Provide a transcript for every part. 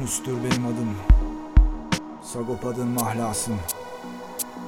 Yunus'tur benim adım. Sagopa'dın mahlasım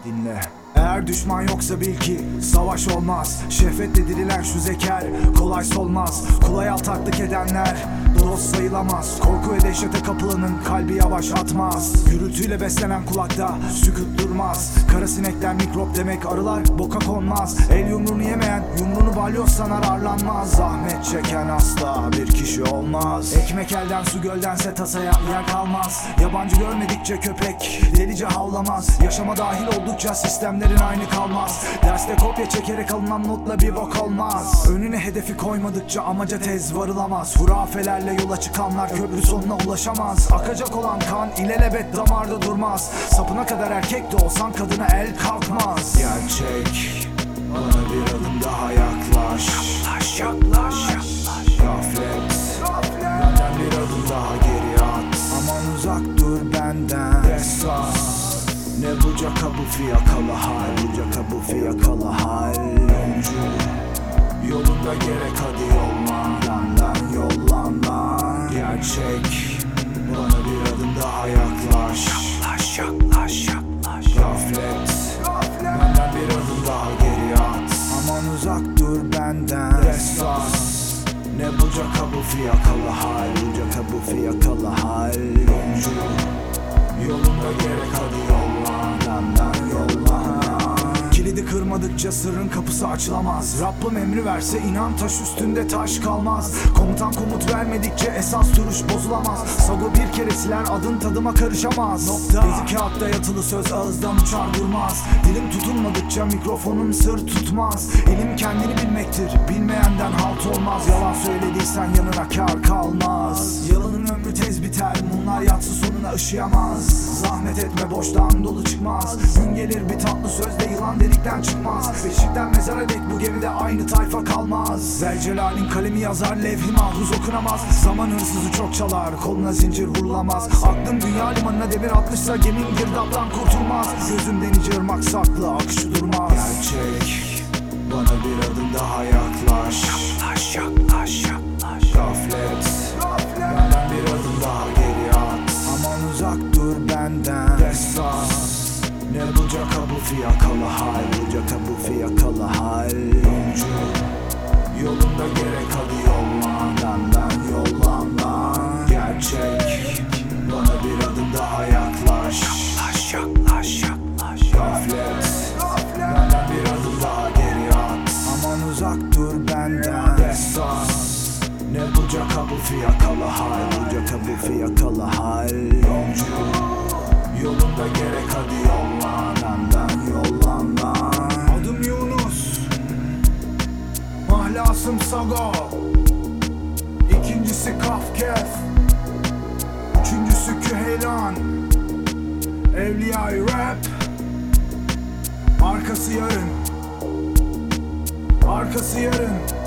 Dinle eğer düşman yoksa bil ki savaş olmaz. Şehvetle dirilen şu zeker kolay solmaz. Kolay altaklık edenler dost sayılamaz. Korku ve dehşete kapılanın kalbi yavaş atmaz. Gürültüyle beslenen kulakta sükut durmaz. Kara sinekler mikrop demek arılar boka konmaz. El yumruğunu yemeyen yumruğunu balyoz sanar arlanmaz Zahmet çeken asla bir kişi olmaz. Ekmek elden su göldense tasaya yer kalmaz. Yabancı görmedikçe köpek delice havlamaz. Yaşama dahil oldukça sistemlerin aynı kalmaz. Derste kopya çekerek alınan notla bir bok olmaz. Önüne hedefi koymadıkça amaca tez varılamaz. Hurafelerle yola çıkanlar köprü sonuna ulaşamaz. Akacak olan kan ilelebet damarda durmaz. Sapına kadar erkek de olsan kadına el kalkmaz. Gerçek bana bir adım daha yaklaş. Yaklaş yaklaş yaklaş. Gaflet Benden bir adım daha geri at. Aman uzak dur benden. Esas Ne bu caka bu fiyakalı hal Bu caka bu fiyakalı hal. Yolcu Yolunda gerek hadi yollan Lan lan yollan lan Gerçek Bana bir adım daha yaklaş. Yaklaş yaklaş yaklaş. Gaflet Benden bir adım daha geri at. Aman uzak dur benden. Esas ne bu caka bu fiyakalı hal Bu caka bu fiyakalı hal. Yolcu Yolunda gerek hadi Kilidi kırmadıkça sırrın kapısı açılamaz. Rabbim emri verse inan taş üstünde taş kalmaz. Komutan komut vermedikçe esas duruş bozulamaz. Sago bir kere siler adın tadıma karışamaz. Nokta. Bezi kağıtta yatılı söz ağızdan uçar durmaz. Dilim tutunmadıkça mikrofonum sır tutmaz. Elim kendini bilmektir bilmeyenden halt olmaz. Yalan söylediysen yanına kar kalmaz. Yalanın ömrü tez biter Mumlar yatsı sonuna ışıyamaz Zahmet etme boştan dolu çıkmaz. Gün gelir bir tatlı sözle yılan delikten çıkmaz. Beşikten mezara dek bu gemide aynı tayfa kalmaz. Zelcelal'in kalemi yazar levhi mahfuz okunamaz. Zaman hırsızı çok çalar koluna zincir vurulamaz. Aklım dünya limanına demir atmışsa gemin girdaptan kurtulmaz. Gözümden iyice ırmak saklı akışı durmaz. Gerçek Yolcu Yolunda gerek hadi yollan Lan lan yollan lan Gerçek Bana bir adım daha yaklaş. Yaklaş yaklaş yaklaş. Gaflet Benden bir adım daha geri at. Aman uzak dur benden. Esas ne bu caka bu fiyakalı hal? Bu caka bu fiyakalı hal. Yolcu Yolunda gerek hadi Mahlasım Sago İkincisi Kafkef. Üçüncüsü Küheylan. Evliya'yı rap. Arkası yarın. Arkası yarın